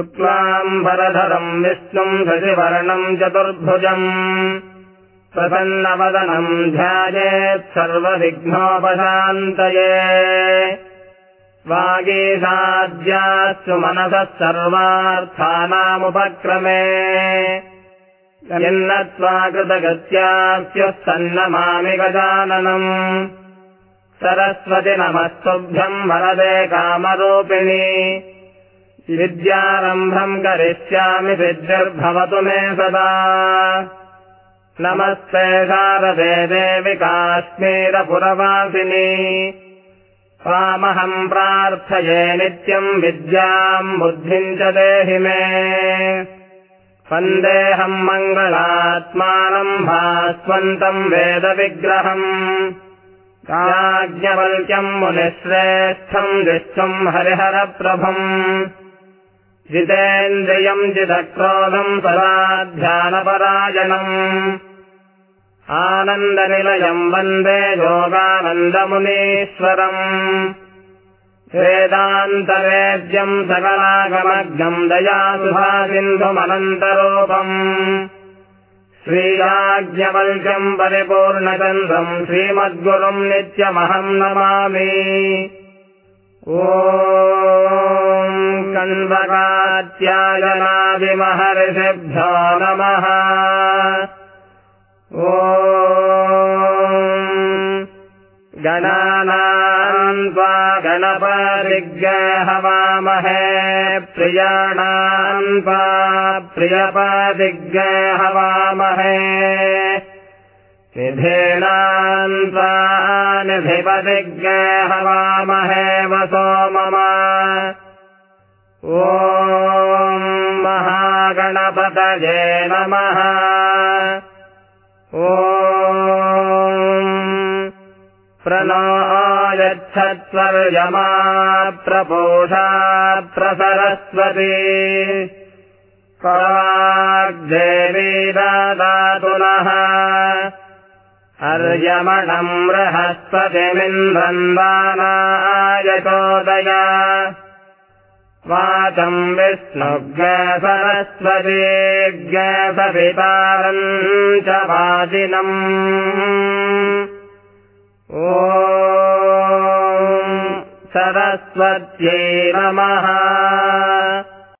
शुक्लाम्बरधरम् विष्णुम् शशिवर्णम् चतुर्भुजम् प्रसन्नवदनम् ध्यायेत् सर्वविघ्नोपशान्तये। वागीसाद्यास्तु मनसः सर्वार्थानामुपक्रमे। यन्नत्वा कृतगत्यास्युत्सन्नमामि गजाननम्। सरस्वति नमस्तुभ्यम् वरदे कामरूपिणी विद्यारम्भम् करिष्यामि विद्युर्भवतु मे सदा। नमस्ते शारदे देवि काश्मीरपुरवासिनी। त्वामहम् प्रार्थये नित्यम् विद्याम् बुद्धिम् च देहि मे। वन्देऽहम् मङ्गलात्मानम् भास्वन्तम् वेदविग्रहम्। राज्ञवल्क्यम् मुनिश्रेष्ठम् विश्वम् हरिहरप्रभम् जितेन्द्रियम् जिदक्रोधम् सदा ध्यानपरायणम् आनन्दनिलयम् वन्दे योगानन्दमुनीश्वरम्। वेदान्तवेद्यम् सकलागमग्नम् दयासुभासिन्धुमनन्तरूपम् श्रीराज्ञवल्क्यम् परिपूर्णचन्द्रम् श्रीमद्गुरुम् नित्यमहम् नमामि। ओ कन्वकात्यायनादिमहर्षिभ्यो नमः। ओ गणानाम् त्वा गणपदिग्हवामहे प्रियाणाम् त्वा प्रियपदिग्हवामहे निधेनाम् त्वा निधिपदिग्हवामहे वसो मम ॐ महागणपतये नमः। ॐ प्रणो यच्छत्वर्यमा प्रपोषा प्रसरस्वती पराग्देवी दातु नः अर्यमणम् वाचम् विष्णुग्रसरस्वतीग्रसवितारम् च वाजिनम् ॐ सरस्वत्यै नमः